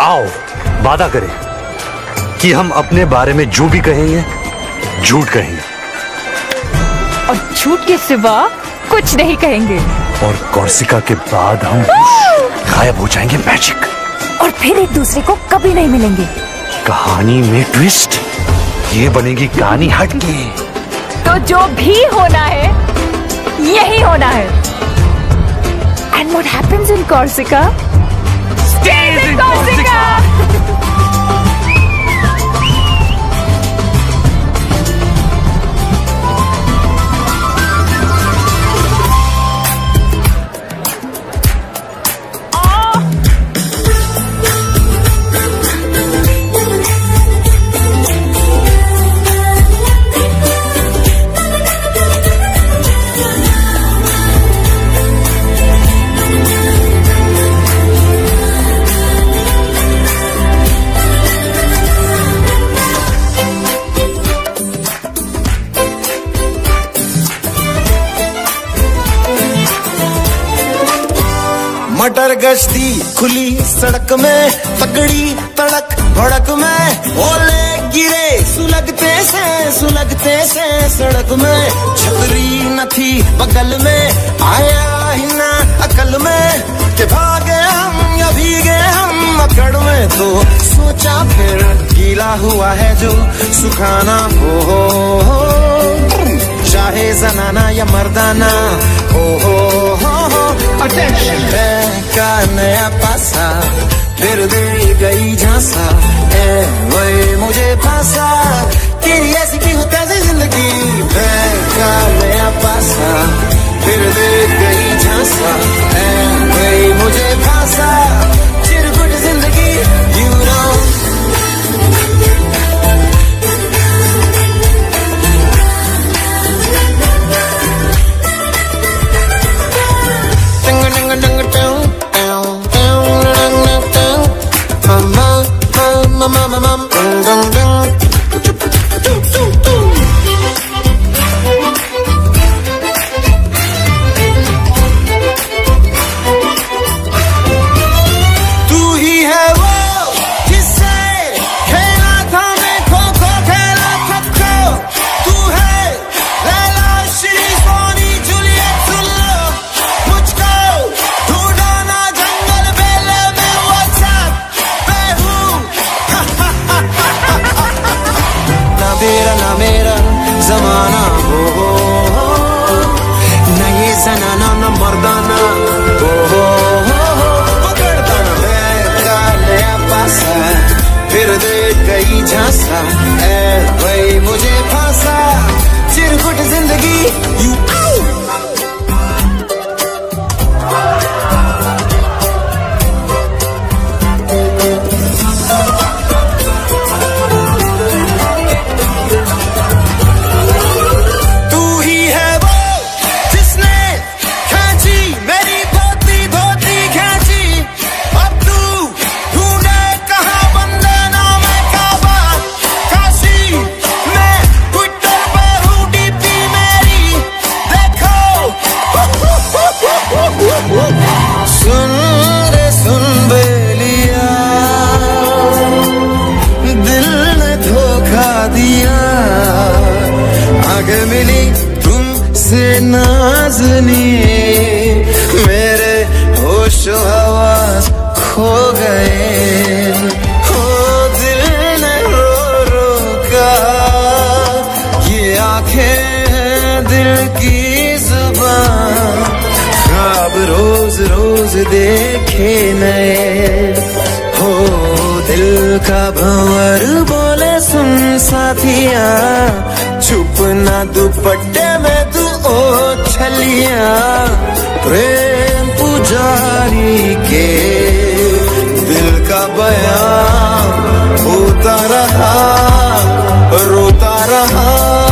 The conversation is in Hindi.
आओ वादा करें कि हम अपने बारे में जो भी कहेंगे झूठ कहेंगे। और झूठ के सिवा कुछ नहीं कहेंगे। और कौरसिका के बाद हम गायब हो जाएँगे मैजिक और फिर एक दूसरे को कभी नहीं मिलेंगे। कहानी में ट्विस्ट ये बनेगी कहानी हट हटके। तो जो भी होना है यही होना है। And what happens in Corsica Dancing Gold Digger! मटर गश्ती खुली सड़क में तगड़ी तड़क भड़क में ओले गिरे सुलगते से सुलगते से सड़क में। छतरी न थी बगल में आया ही ना अकल में। के भागे हम या भीगे हम अकड़ में तो सोचा फिर गीला हुआ है जो सुखाना हो, हो, हो। चाहे जनाना या मर्दाना का नया पासा फिर दे गई झांसा ए वही मुझे फांसा हो न ये जनाना न हो पकड़ता ना का नया पासा फिर दे गई झांसा ए वही मुझे फांसा चिरकुट ज़िंदगी यू मिली तुमसे नाजनी। मेरे होश हवास खो गए। हो दिल ने रो रो कहा ये आँखें हैं दिल की ज़ुबान। ख्वाब रोज रोज देखे नए। हो का भंवर बोले, सुन साथिया चुप ना दुपट्टे में तू ओ छलिया। प्रेम पुजारी के दिल का बयान होता रहा, रोता रहा।